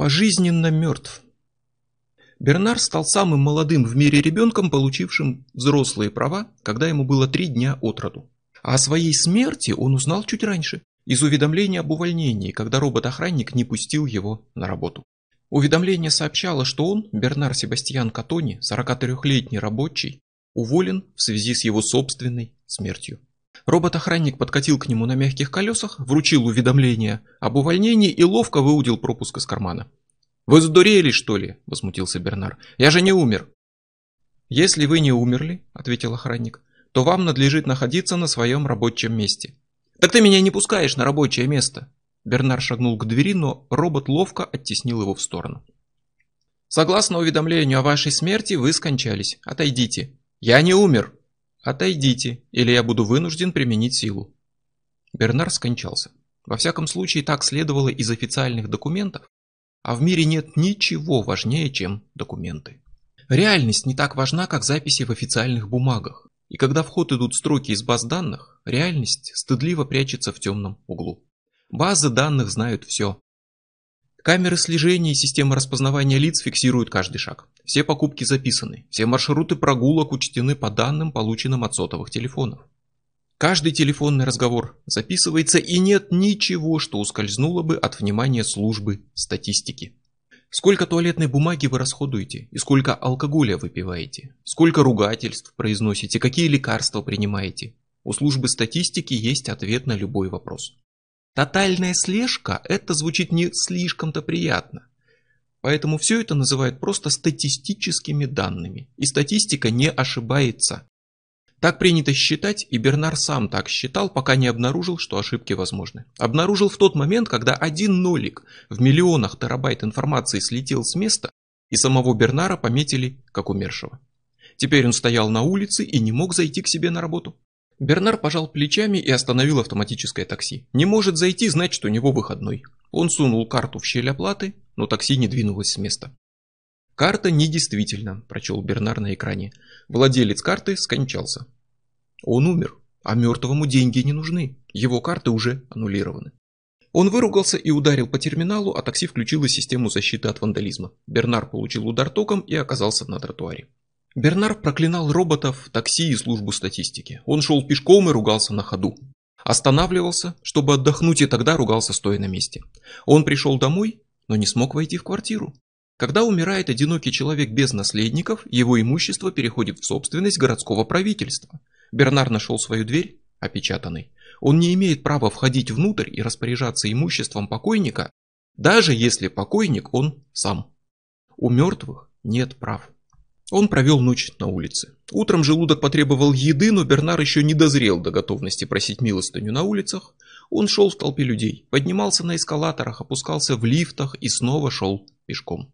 пожизненно мертв. Бернар стал самым молодым в мире ребенком, получившим взрослые права, когда ему было три дня от роду. А о своей смерти он узнал чуть раньше, из уведомления об увольнении, когда робот-охранник не пустил его на работу. Уведомление сообщало, что он, Бернар Себастьян Катони, 43-летний рабочий, уволен в связи с его собственной смертью. Робот-охранник подкатил к нему на мягких колесах, вручил уведомление об увольнении и ловко выудил пропуск из кармана. «Вы задурели, что ли?» – возмутился Бернар. «Я же не умер!» «Если вы не умерли», – ответил охранник, – «то вам надлежит находиться на своем рабочем месте». «Так ты меня не пускаешь на рабочее место!» Бернар шагнул к двери, но робот ловко оттеснил его в сторону. «Согласно уведомлению о вашей смерти, вы скончались. Отойдите». «Я не умер!» «Отойдите, или я буду вынужден применить силу». Бернар скончался. Во всяком случае, так следовало из официальных документов, а в мире нет ничего важнее, чем документы. Реальность не так важна, как записи в официальных бумагах. И когда в ход идут строки из баз данных, реальность стыдливо прячется в темном углу. Базы данных знают все. Камеры слежения и система распознавания лиц фиксируют каждый шаг. Все покупки записаны, все маршруты прогулок учтены по данным, полученным от сотовых телефонов. Каждый телефонный разговор записывается и нет ничего, что ускользнуло бы от внимания службы статистики. Сколько туалетной бумаги вы расходуете и сколько алкоголя выпиваете, сколько ругательств произносите, какие лекарства принимаете. У службы статистики есть ответ на любой вопрос. Тотальная слежка – это звучит не слишком-то приятно. Поэтому все это называют просто статистическими данными, и статистика не ошибается. Так принято считать, и Бернар сам так считал, пока не обнаружил, что ошибки возможны. Обнаружил в тот момент, когда один нолик в миллионах терабайт информации слетел с места, и самого Бернара пометили как умершего. Теперь он стоял на улице и не мог зайти к себе на работу. Бернар пожал плечами и остановил автоматическое такси. Не может зайти, значит у него выходной. Он сунул карту в щель оплаты, но такси не двинулось с места. «Карта недействительна», – прочел Бернар на экране. «Владелец карты скончался». Он умер, а мертвому деньги не нужны. Его карты уже аннулированы. Он выругался и ударил по терминалу, а такси включило систему защиты от вандализма. Бернар получил удар током и оказался на тротуаре. Бернар проклинал роботов, такси и службу статистики. Он шел пешком и ругался на ходу. Останавливался, чтобы отдохнуть, и тогда ругался стоя на месте. Он пришел домой, но не смог войти в квартиру. Когда умирает одинокий человек без наследников, его имущество переходит в собственность городского правительства. Бернар нашел свою дверь, опечатанной. Он не имеет права входить внутрь и распоряжаться имуществом покойника, даже если покойник он сам. У мертвых нет прав. Он провел ночь на улице. Утром желудок потребовал еды, но Бернар еще не дозрел до готовности просить милостыню на улицах. Он шел в толпе людей, поднимался на эскалаторах, опускался в лифтах и снова шел пешком.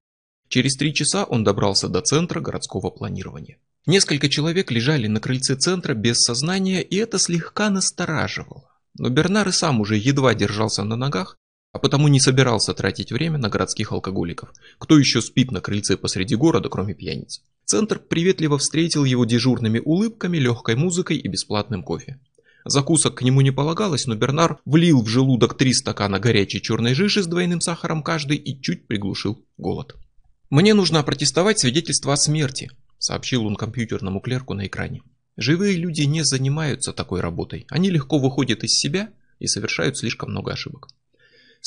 Через три часа он добрался до центра городского планирования. Несколько человек лежали на крыльце центра без сознания, и это слегка настораживало. Но Бернар и сам уже едва держался на ногах, а потому не собирался тратить время на городских алкоголиков. Кто еще спит на крыльце посреди города, кроме пьяниц? Центр приветливо встретил его дежурными улыбками, легкой музыкой и бесплатным кофе. Закусок к нему не полагалось, но Бернар влил в желудок три стакана горячей черной жижи с двойным сахаром каждый и чуть приглушил голод. «Мне нужно протестовать свидетельство о смерти», сообщил он компьютерному клерку на экране. «Живые люди не занимаются такой работой. Они легко выходят из себя и совершают слишком много ошибок».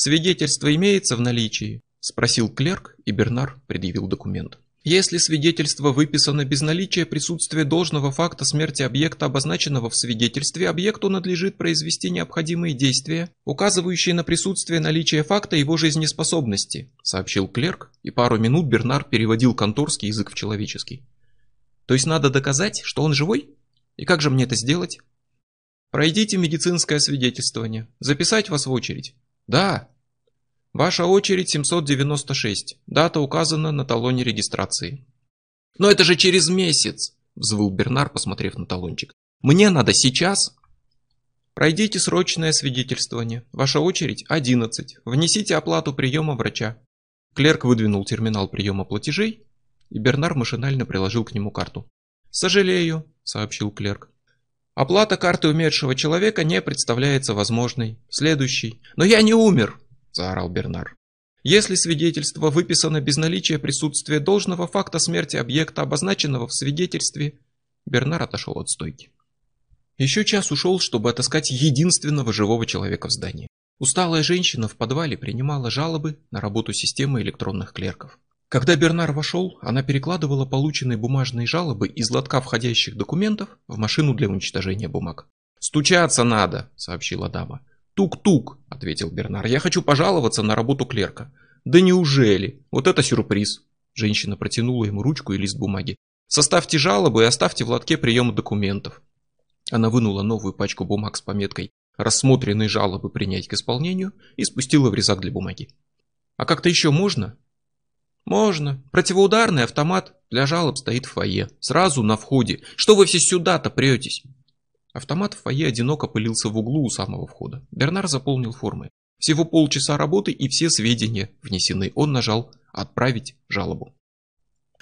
«Свидетельство имеется в наличии?» – спросил клерк, и Бернар предъявил документ. Если свидетельство выписано без наличия присутствия должного факта смерти объекта, обозначенного в свидетельстве, объекту надлежит произвести необходимые действия, указывающие на присутствие наличия факта его жизнеспособности, сообщил клерк, и пару минут Бернар переводил конторский язык в человеческий. То есть надо доказать, что он живой? И как же мне это сделать? Пройдите медицинское свидетельствование, записать вас в очередь. Да. Ваша очередь 796. Дата указана на талоне регистрации. Но это же через месяц, взвыл Бернар, посмотрев на талончик. Мне надо сейчас. Пройдите срочное свидетельствование. Ваша очередь 11. Внесите оплату приема врача. Клерк выдвинул терминал приема платежей, и Бернар машинально приложил к нему карту. «Сожалею», — сообщил клерк. Оплата карты умершего человека не представляется возможной. Следующий. Но я не умер, заорал Бернар. Если свидетельство выписано без наличия присутствия должного факта смерти объекта, обозначенного в свидетельстве, Бернар отошел от стойки. Еще час ушел, чтобы отыскать единственного живого человека в здании. Усталая женщина в подвале принимала жалобы на работу системы электронных клерков. Когда Бернар вошел, она перекладывала полученные бумажные жалобы из лотка входящих документов в машину для уничтожения бумаг. «Стучаться надо», — сообщила дама. «Тук-тук», — ответил Бернар, — «я хочу пожаловаться на работу клерка». «Да неужели? Вот это сюрприз!» Женщина протянула ему ручку и лист бумаги. «Составьте жалобы и оставьте в лотке приема документов». Она вынула новую пачку бумаг с пометкой «Рассмотренные жалобы принять к исполнению» и спустила в резак для бумаги. «А как-то еще можно?» «Можно. Противоударный автомат для жалоб стоит в фойе. Сразу на входе. Что вы все сюда-то претесь?» Автомат в фойе одиноко пылился в углу у самого входа. Бернар заполнил формы. Всего полчаса работы и все сведения внесены. Он нажал «Отправить жалобу».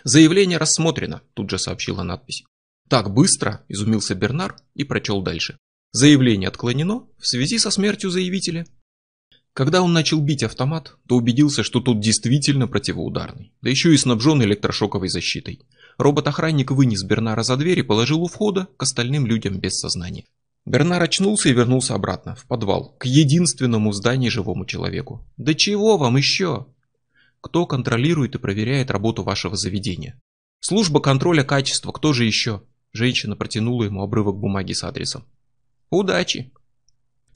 «Заявление рассмотрено», тут же сообщила надпись. «Так быстро?» – изумился Бернар и прочел дальше. «Заявление отклонено в связи со смертью заявителя когда он начал бить автомат, то убедился, что тот действительно противоударный, да еще и снабжен электрошоковой защитой. Робот-охранник вынес Бернара за дверь и положил у входа к остальным людям без сознания. Бернар очнулся и вернулся обратно, в подвал, к единственному зданию живому человеку. «Да чего вам еще?» «Кто контролирует и проверяет работу вашего заведения?» «Служба контроля качества, кто же еще?» Женщина протянула ему обрывок бумаги с адресом. «Удачи!»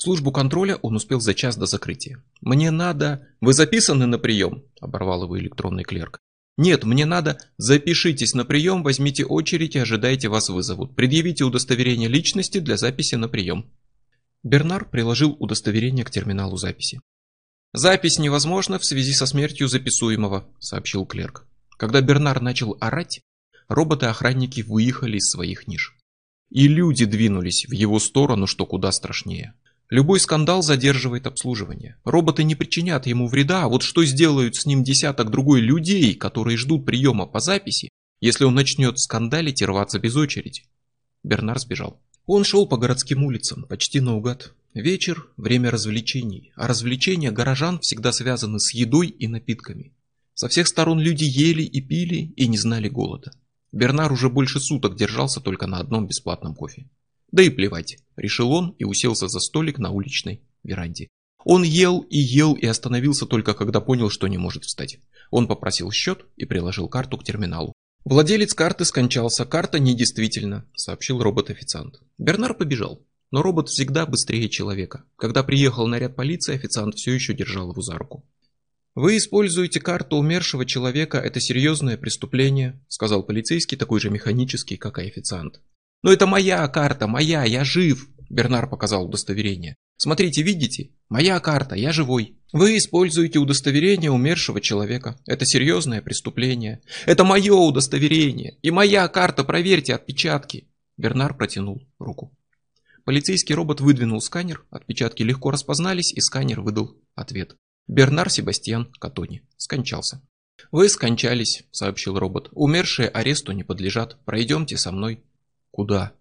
Службу контроля он успел за час до закрытия. «Мне надо...» «Вы записаны на прием?» – оборвал его электронный клерк. «Нет, мне надо...» «Запишитесь на прием, возьмите очередь и ожидайте вас вызовут. Предъявите удостоверение личности для записи на прием». Бернар приложил удостоверение к терминалу записи. «Запись невозможна в связи со смертью записуемого», – сообщил клерк. Когда Бернар начал орать, роботы-охранники выехали из своих ниш. И люди двинулись в его сторону, что куда страшнее. Любой скандал задерживает обслуживание. Роботы не причинят ему вреда, а вот что сделают с ним десяток другой людей, которые ждут приема по записи, если он начнет скандалить и рваться без очереди. Бернар сбежал. Он шел по городским улицам, почти наугад. Вечер – время развлечений, а развлечения горожан всегда связаны с едой и напитками. Со всех сторон люди ели и пили и не знали голода. Бернар уже больше суток держался только на одном бесплатном кофе. Да и плевать, решил он и уселся за столик на уличной веранде. Он ел и ел и остановился только когда понял, что не может встать. Он попросил счет и приложил карту к терминалу. Владелец карты скончался, карта недействительна, сообщил робот-официант. Бернар побежал, но робот всегда быстрее человека. Когда приехал наряд полиции, официант все еще держал его за руку. Вы используете карту умершего человека, это серьезное преступление, сказал полицейский, такой же механический, как и официант. Но это моя карта, моя, я жив. Бернар показал удостоверение. Смотрите, видите? Моя карта, я живой. Вы используете удостоверение умершего человека. Это серьезное преступление. Это мое удостоверение. И моя карта, проверьте отпечатки. Бернар протянул руку. Полицейский робот выдвинул сканер, отпечатки легко распознались, и сканер выдал ответ. Бернар Себастьян Катони скончался. «Вы скончались», — сообщил робот. «Умершие аресту не подлежат. Пройдемте со мной». «Куда?»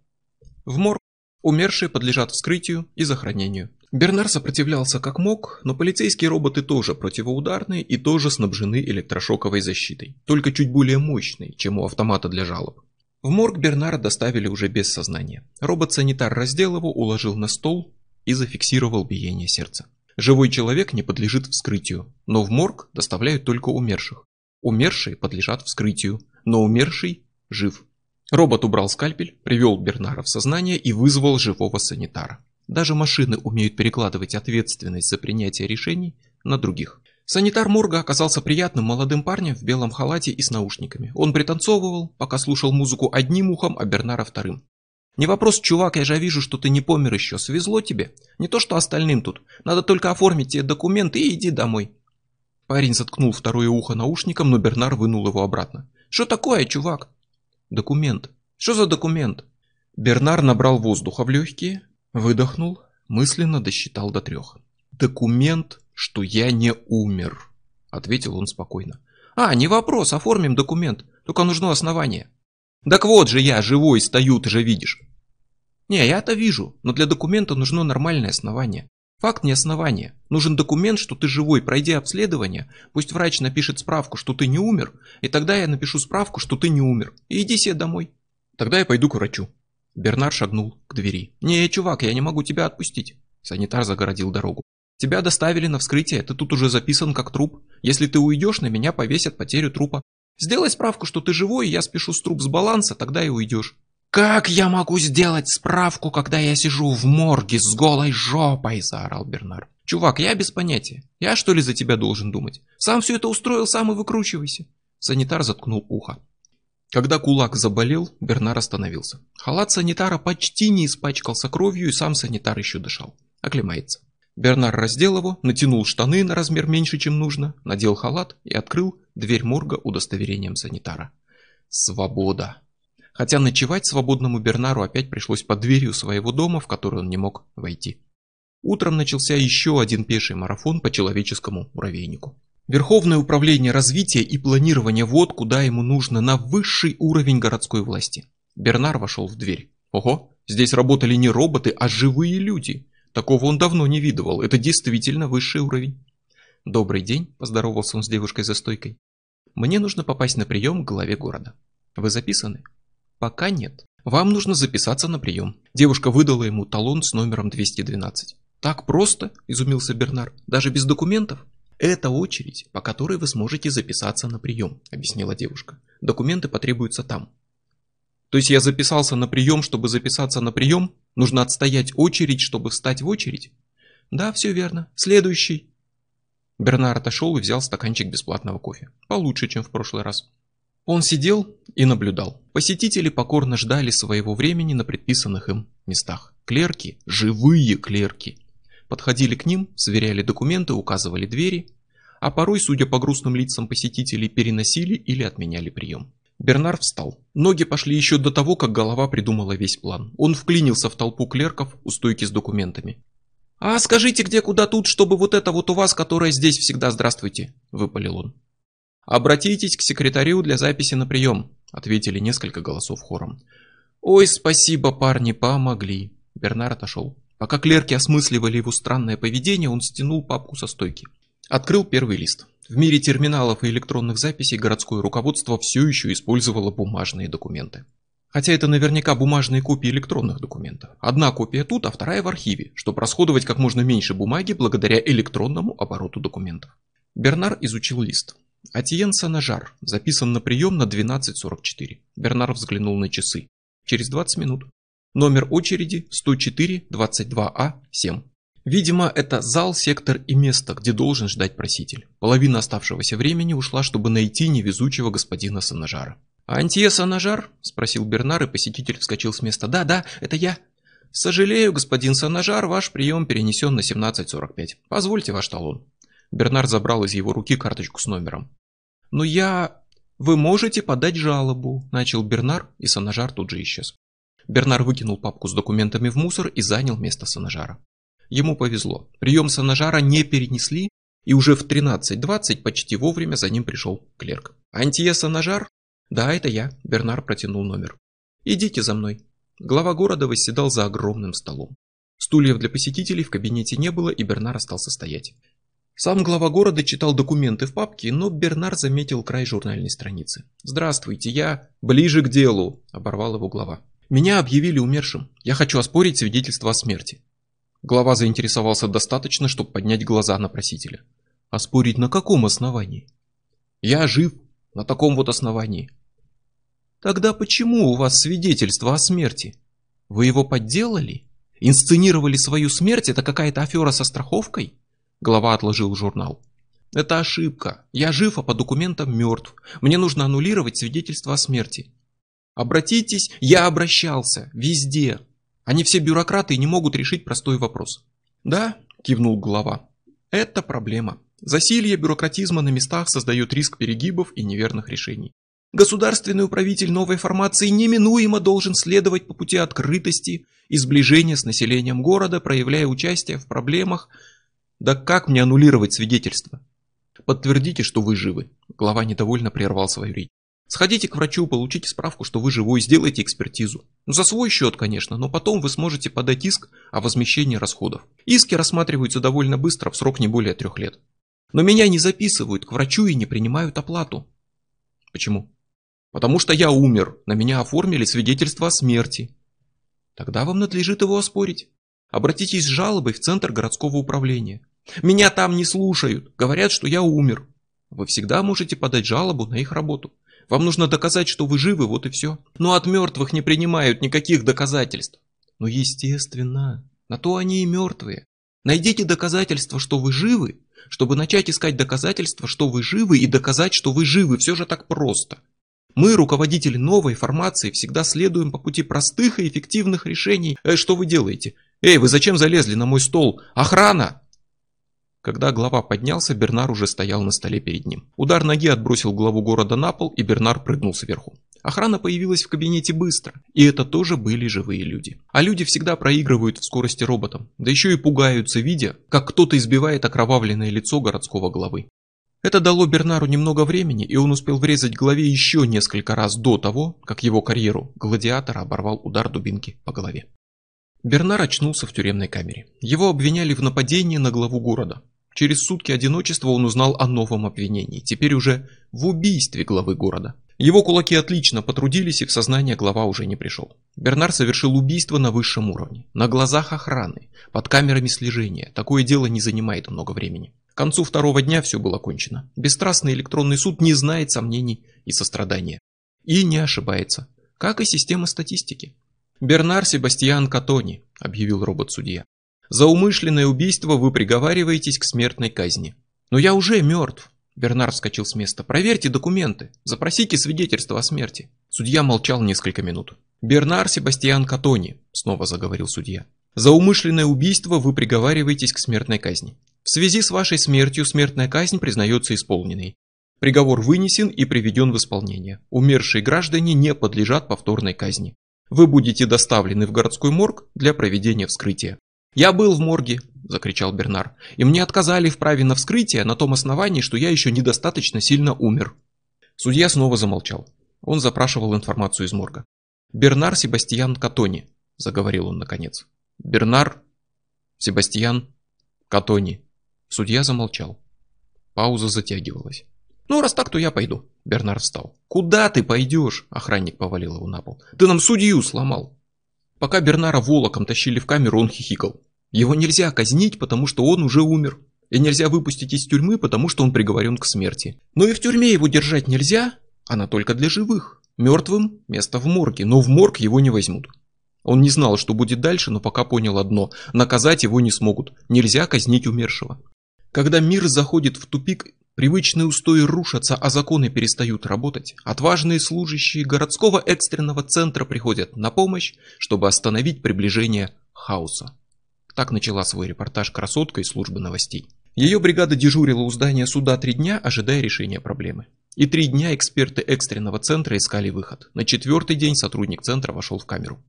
«В морг». Умершие подлежат вскрытию и захоронению. Бернар сопротивлялся как мог, но полицейские роботы тоже противоударные и тоже снабжены электрошоковой защитой, только чуть более мощной, чем у автомата для жалоб. В морг Бернара доставили уже без сознания. Робот-санитар раздел его, уложил на стол и зафиксировал биение сердца. Живой человек не подлежит вскрытию, но в морг доставляют только умерших. Умершие подлежат вскрытию, но умерший жив. Робот убрал скальпель, привел Бернара в сознание и вызвал живого санитара. Даже машины умеют перекладывать ответственность за принятие решений на других. Санитар морга оказался приятным молодым парнем в белом халате и с наушниками. Он пританцовывал, пока слушал музыку одним ухом, а Бернара вторым. «Не вопрос, чувак, я же вижу, что ты не помер еще. Свезло тебе? Не то, что остальным тут. Надо только оформить тебе документы и иди домой». Парень заткнул второе ухо наушником, но Бернар вынул его обратно. «Что такое, чувак? Документ. Что за документ? Бернар набрал воздуха в легкие, выдохнул, мысленно досчитал до трех. Документ, что я не умер, ответил он спокойно. А, не вопрос, оформим документ, только нужно основание. Так вот же я живой стою, ты же видишь. Не, я это вижу, но для документа нужно нормальное основание. Факт не основание. Нужен документ, что ты живой, пройди обследование, пусть врач напишет справку, что ты не умер, и тогда я напишу справку, что ты не умер, и иди себе домой. Тогда я пойду к врачу. Бернар шагнул к двери. «Не, чувак, я не могу тебя отпустить». Санитар загородил дорогу. «Тебя доставили на вскрытие, ты тут уже записан как труп. Если ты уйдешь, на меня повесят потерю трупа. Сделай справку, что ты живой, и я спешу с труп с баланса, тогда и уйдешь». «Как я могу сделать справку, когда я сижу в морге с голой жопой?» – заорал Бернар. «Чувак, я без понятия. Я что ли за тебя должен думать? Сам все это устроил, сам и выкручивайся». Санитар заткнул ухо. Когда кулак заболел, Бернар остановился. Халат санитара почти не испачкался кровью, и сам санитар еще дышал. Оклемается. Бернар раздел его, натянул штаны на размер меньше, чем нужно, надел халат и открыл дверь морга удостоверением санитара. «Свобода!» хотя ночевать свободному Бернару опять пришлось под дверью своего дома, в который он не мог войти. Утром начался еще один пеший марафон по человеческому муравейнику. Верховное управление развития и планирования вот куда ему нужно, на высший уровень городской власти. Бернар вошел в дверь. Ого, здесь работали не роботы, а живые люди. Такого он давно не видывал, это действительно высший уровень. «Добрый день», – поздоровался он с девушкой за стойкой. «Мне нужно попасть на прием к главе города. Вы записаны?» «Пока нет. Вам нужно записаться на прием». Девушка выдала ему талон с номером 212. «Так просто?» – изумился Бернар. «Даже без документов?» «Это очередь, по которой вы сможете записаться на прием», – объяснила девушка. «Документы потребуются там». «То есть я записался на прием, чтобы записаться на прием? Нужно отстоять очередь, чтобы встать в очередь?» «Да, все верно. Следующий». Бернар отошел и взял стаканчик бесплатного кофе. Получше, чем в прошлый раз. Он сидел и наблюдал. Посетители покорно ждали своего времени на предписанных им местах. Клерки, живые клерки, подходили к ним, сверяли документы, указывали двери, а порой, судя по грустным лицам посетителей, переносили или отменяли прием. Бернар встал. Ноги пошли еще до того, как голова придумала весь план. Он вклинился в толпу клерков у стойки с документами. «А скажите, где куда тут, чтобы вот это вот у вас, которое здесь всегда здравствуйте?» – выпалил он. «Обратитесь к секретарю для записи на прием», — ответили несколько голосов хором. «Ой, спасибо, парни, помогли!» Бернар отошел. Пока клерки осмысливали его странное поведение, он стянул папку со стойки. Открыл первый лист. В мире терминалов и электронных записей городское руководство все еще использовало бумажные документы. Хотя это наверняка бумажные копии электронных документов. Одна копия тут, а вторая в архиве, чтобы расходовать как можно меньше бумаги благодаря электронному обороту документов. Бернар изучил лист. «Атиен Санажар. Записан на прием на 12.44». Бернар взглянул на часы. «Через 20 минут. Номер очереди 104-22А-7». А Видимо, это зал, сектор и место, где должен ждать проситель. Половина оставшегося времени ушла, чтобы найти невезучего господина Санажара. «А «Антье Санажар?» – спросил Бернар, и посетитель вскочил с места. «Да, да, это я». «Сожалею, господин Санажар, ваш прием перенесен на 17.45. Позвольте ваш талон». Бернард забрал из его руки карточку с номером. «Но я...» «Вы можете подать жалобу», — начал Бернар, и Санажар тут же исчез. Бернар выкинул папку с документами в мусор и занял место Санажара. Ему повезло. Прием Санажара не перенесли, и уже в 13.20 почти вовремя за ним пришел клерк. «Антье Санажар?» «Да, это я», — Бернар протянул номер. «Идите за мной». Глава города восседал за огромным столом. Стульев для посетителей в кабинете не было, и Бернар остался стоять. Сам глава города читал документы в папке, но Бернар заметил край журнальной страницы. «Здравствуйте, я...» «Ближе к делу!» – оборвал его глава. «Меня объявили умершим. Я хочу оспорить свидетельство о смерти». Глава заинтересовался достаточно, чтобы поднять глаза на просителя. «Оспорить на каком основании?» «Я жив. На таком вот основании». «Тогда почему у вас свидетельство о смерти? Вы его подделали? Инсценировали свою смерть? Это какая-то афера со страховкой?» Глава отложил журнал. «Это ошибка. Я жив, а по документам мертв. Мне нужно аннулировать свидетельство о смерти». «Обратитесь, я обращался. Везде. Они все бюрократы и не могут решить простой вопрос». «Да», – кивнул глава. «Это проблема. Засилье бюрократизма на местах создает риск перегибов и неверных решений. Государственный управитель новой формации неминуемо должен следовать по пути открытости и сближения с населением города, проявляя участие в проблемах, да как мне аннулировать свидетельство? Подтвердите, что вы живы. Глава недовольно прервал свою речь. Сходите к врачу, получите справку, что вы живой, сделайте экспертизу. Ну, за свой счет, конечно, но потом вы сможете подать иск о возмещении расходов. Иски рассматриваются довольно быстро, в срок не более трех лет. Но меня не записывают к врачу и не принимают оплату. Почему? Потому что я умер, на меня оформили свидетельство о смерти. Тогда вам надлежит его оспорить. Обратитесь с жалобой в Центр городского управления. Меня там не слушают, говорят, что я умер. Вы всегда можете подать жалобу на их работу. Вам нужно доказать, что вы живы, вот и все. Но от мертвых не принимают никаких доказательств. Ну естественно, на то они и мертвые. Найдите доказательства, что вы живы, чтобы начать искать доказательства, что вы живы и доказать, что вы живы. Все же так просто. Мы, руководители новой формации, всегда следуем по пути простых и эффективных решений. Э, что вы делаете? Эй, вы зачем залезли на мой стол? Охрана! Когда глава поднялся, Бернар уже стоял на столе перед ним. Удар ноги отбросил главу города на пол, и Бернар прыгнул сверху. Охрана появилась в кабинете быстро, и это тоже были живые люди. А люди всегда проигрывают в скорости роботам, да еще и пугаются, видя, как кто-то избивает окровавленное лицо городского главы. Это дало Бернару немного времени, и он успел врезать голове еще несколько раз до того, как его карьеру гладиатора оборвал удар дубинки по голове. Бернар очнулся в тюремной камере. Его обвиняли в нападении на главу города. Через сутки одиночества он узнал о новом обвинении, теперь уже в убийстве главы города. Его кулаки отлично потрудились, и в сознание глава уже не пришел. Бернар совершил убийство на высшем уровне, на глазах охраны, под камерами слежения. Такое дело не занимает много времени. К концу второго дня все было кончено. Бесстрастный электронный суд не знает сомнений и сострадания. И не ошибается, как и система статистики. «Бернар Себастьян Катони», — объявил робот-судья. За умышленное убийство вы приговариваетесь к смертной казни. Но я уже мертв. Бернар вскочил с места. «Проверьте документы. Запросите свидетельство о смерти». Судья молчал несколько минут. «Бернар Себастьян Катони», — снова заговорил судья. «За умышленное убийство вы приговариваетесь к смертной казни. В связи с вашей смертью смертная казнь признается исполненной. Приговор вынесен и приведен в исполнение. Умершие граждане не подлежат повторной казни. Вы будете доставлены в городской морг для проведения вскрытия. «Я был в морге», — закричал Бернар, — «и мне отказали в праве на вскрытие на том основании, что я еще недостаточно сильно умер». Судья снова замолчал. Он запрашивал информацию из морга. «Бернар Себастьян Катони», — заговорил он наконец. «Бернар Себастьян Катони». Судья замолчал. Пауза затягивалась. «Ну, раз так, то я пойду». Бернар встал. «Куда ты пойдешь?» Охранник повалил его на пол. «Ты нам судью сломал!» Пока Бернара волоком тащили в камеру, он хихикал. Его нельзя казнить, потому что он уже умер. И нельзя выпустить из тюрьмы, потому что он приговорен к смерти. Но и в тюрьме его держать нельзя, она только для живых. Мертвым место в морге, но в морг его не возьмут. Он не знал, что будет дальше, но пока понял одно – наказать его не смогут. Нельзя казнить умершего. Когда мир заходит в тупик Привычные устои рушатся, а законы перестают работать. Отважные служащие городского экстренного центра приходят на помощь, чтобы остановить приближение хаоса. Так начала свой репортаж красотка из службы новостей. Ее бригада дежурила у здания суда три дня, ожидая решения проблемы. И три дня эксперты экстренного центра искали выход. На четвертый день сотрудник центра вошел в камеру.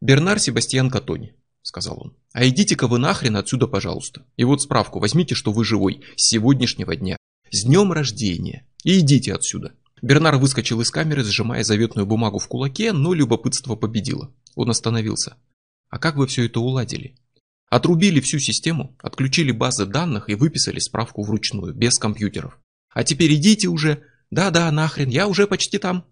Бернар Себастьян Катони, сказал он. «А идите-ка вы нахрен отсюда, пожалуйста. И вот справку возьмите, что вы живой, с сегодняшнего дня. С днем рождения. И идите отсюда». Бернар выскочил из камеры, сжимая заветную бумагу в кулаке, но любопытство победило. Он остановился. «А как вы все это уладили?» Отрубили всю систему, отключили базы данных и выписали справку вручную, без компьютеров. «А теперь идите уже!» «Да-да, нахрен, я уже почти там!»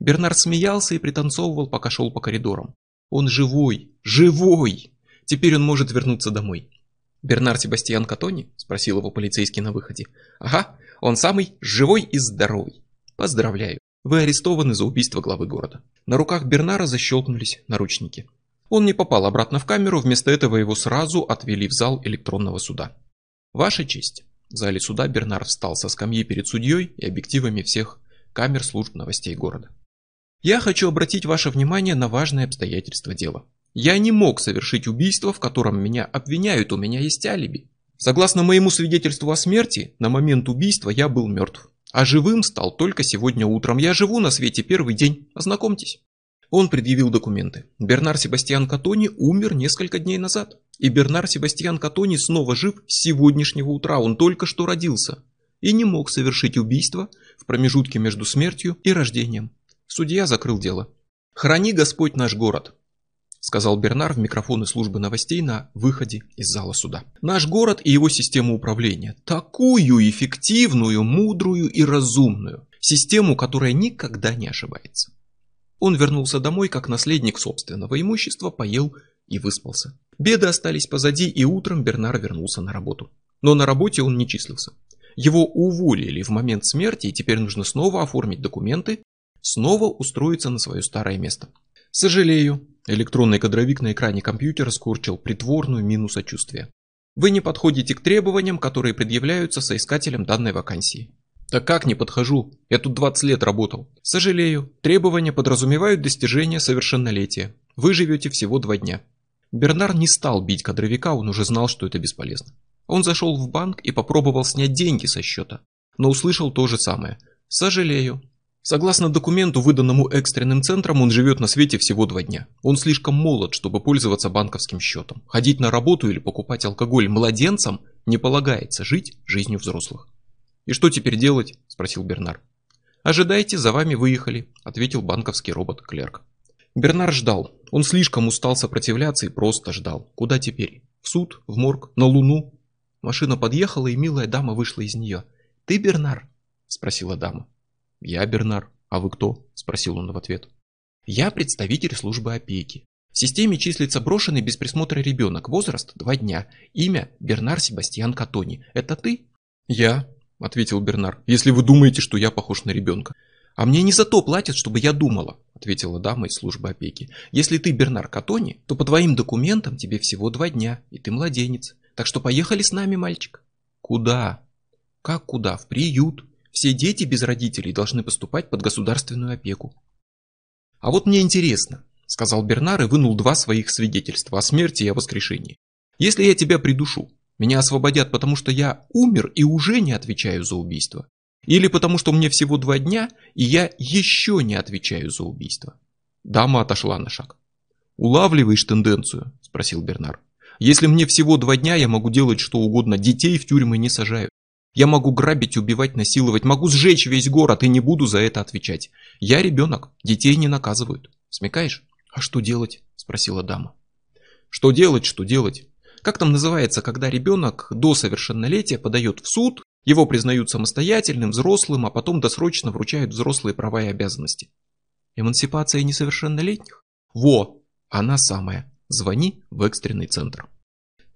Бернард смеялся и пританцовывал, пока шел по коридорам. Он живой! Живой! Теперь он может вернуться домой. «Бернар Себастьян Катони?» – спросил его полицейский на выходе. «Ага, он самый живой и здоровый. Поздравляю, вы арестованы за убийство главы города». На руках Бернара защелкнулись наручники. Он не попал обратно в камеру, вместо этого его сразу отвели в зал электронного суда. «Ваша честь». В зале суда Бернар встал со скамьи перед судьей и объективами всех камер служб новостей города. Я хочу обратить ваше внимание на важное обстоятельство дела. Я не мог совершить убийство, в котором меня обвиняют, у меня есть алиби. Согласно моему свидетельству о смерти, на момент убийства я был мертв. А живым стал только сегодня утром. Я живу на свете первый день. Ознакомьтесь. Он предъявил документы. Бернар Себастьян Катони умер несколько дней назад. И Бернар Себастьян Катони снова жив с сегодняшнего утра. Он только что родился. И не мог совершить убийство в промежутке между смертью и рождением. Судья закрыл дело. «Храни Господь наш город», — сказал Бернар в микрофоны службы новостей на выходе из зала суда. «Наш город и его систему управления. Такую эффективную, мудрую и разумную. Систему, которая никогда не ошибается». Он вернулся домой как наследник собственного имущества, поел и выспался. Беды остались позади, и утром Бернар вернулся на работу. Но на работе он не числился. Его уволили в момент смерти, и теперь нужно снова оформить документы снова устроиться на свое старое место. Сожалею, электронный кадровик на экране компьютера скорчил притворную мину сочувствия. Вы не подходите к требованиям, которые предъявляются соискателям данной вакансии. Да как не подхожу? Я тут 20 лет работал. Сожалею, требования подразумевают достижение совершеннолетия. Вы живете всего два дня. Бернар не стал бить кадровика, он уже знал, что это бесполезно. Он зашел в банк и попробовал снять деньги со счета, но услышал то же самое. Сожалею, Согласно документу, выданному экстренным центром, он живет на свете всего два дня. Он слишком молод, чтобы пользоваться банковским счетом. Ходить на работу или покупать алкоголь младенцам не полагается жить жизнью взрослых. «И что теперь делать?» – спросил Бернар. «Ожидайте, за вами выехали», – ответил банковский робот-клерк. Бернар ждал. Он слишком устал сопротивляться и просто ждал. Куда теперь? В суд? В морг? На луну? Машина подъехала, и милая дама вышла из нее. «Ты, Бернар?» – спросила дама. «Я Бернар. А вы кто?» – спросил он в ответ. «Я представитель службы опеки. В системе числится брошенный без присмотра ребенок, возраст – два дня, имя – Бернар Себастьян Катони. Это ты?» «Я», – ответил Бернар, – «если вы думаете, что я похож на ребенка». «А мне не за то платят, чтобы я думала», — ответила дама из службы опеки. «Если ты Бернар Катони, то по твоим документам тебе всего два дня, и ты младенец. Так что поехали с нами, мальчик». «Куда?» «Как куда? В приют. Все дети без родителей должны поступать под государственную опеку. А вот мне интересно, сказал Бернар и вынул два своих свидетельства о смерти и о воскрешении. Если я тебя придушу, меня освободят, потому что я умер и уже не отвечаю за убийство. Или потому что мне всего два дня, и я еще не отвечаю за убийство. Дама отошла на шаг. «Улавливаешь тенденцию?» – спросил Бернар. «Если мне всего два дня, я могу делать что угодно. Детей в тюрьмы не сажают. Я могу грабить, убивать, насиловать, могу сжечь весь город и не буду за это отвечать. Я ребенок, детей не наказывают. Смекаешь? А что делать? Спросила дама. Что делать, что делать? Как там называется, когда ребенок до совершеннолетия подает в суд, его признают самостоятельным, взрослым, а потом досрочно вручают взрослые права и обязанности? Эмансипация несовершеннолетних? Во, она самая. Звони в экстренный центр.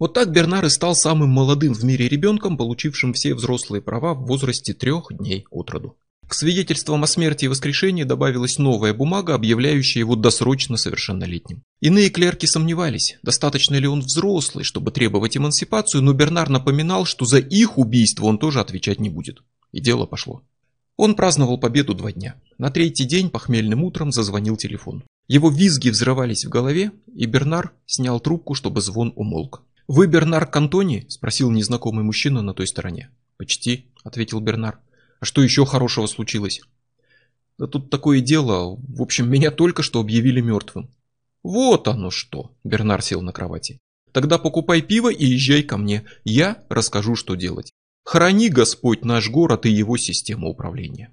Вот так Бернар и стал самым молодым в мире ребенком, получившим все взрослые права в возрасте трех дней от роду. К свидетельствам о смерти и воскрешении добавилась новая бумага, объявляющая его досрочно совершеннолетним. Иные клерки сомневались, достаточно ли он взрослый, чтобы требовать эмансипацию, но Бернар напоминал, что за их убийство он тоже отвечать не будет. И дело пошло. Он праздновал победу два дня. На третий день похмельным утром зазвонил телефон. Его визги взрывались в голове, и Бернар снял трубку, чтобы звон умолк. «Вы Бернар Кантони?» – спросил незнакомый мужчина на той стороне. «Почти», – ответил Бернар. «А что еще хорошего случилось?» «Да тут такое дело. В общем, меня только что объявили мертвым». «Вот оно что!» – Бернар сел на кровати. «Тогда покупай пиво и езжай ко мне. Я расскажу, что делать. Храни Господь наш город и его систему управления».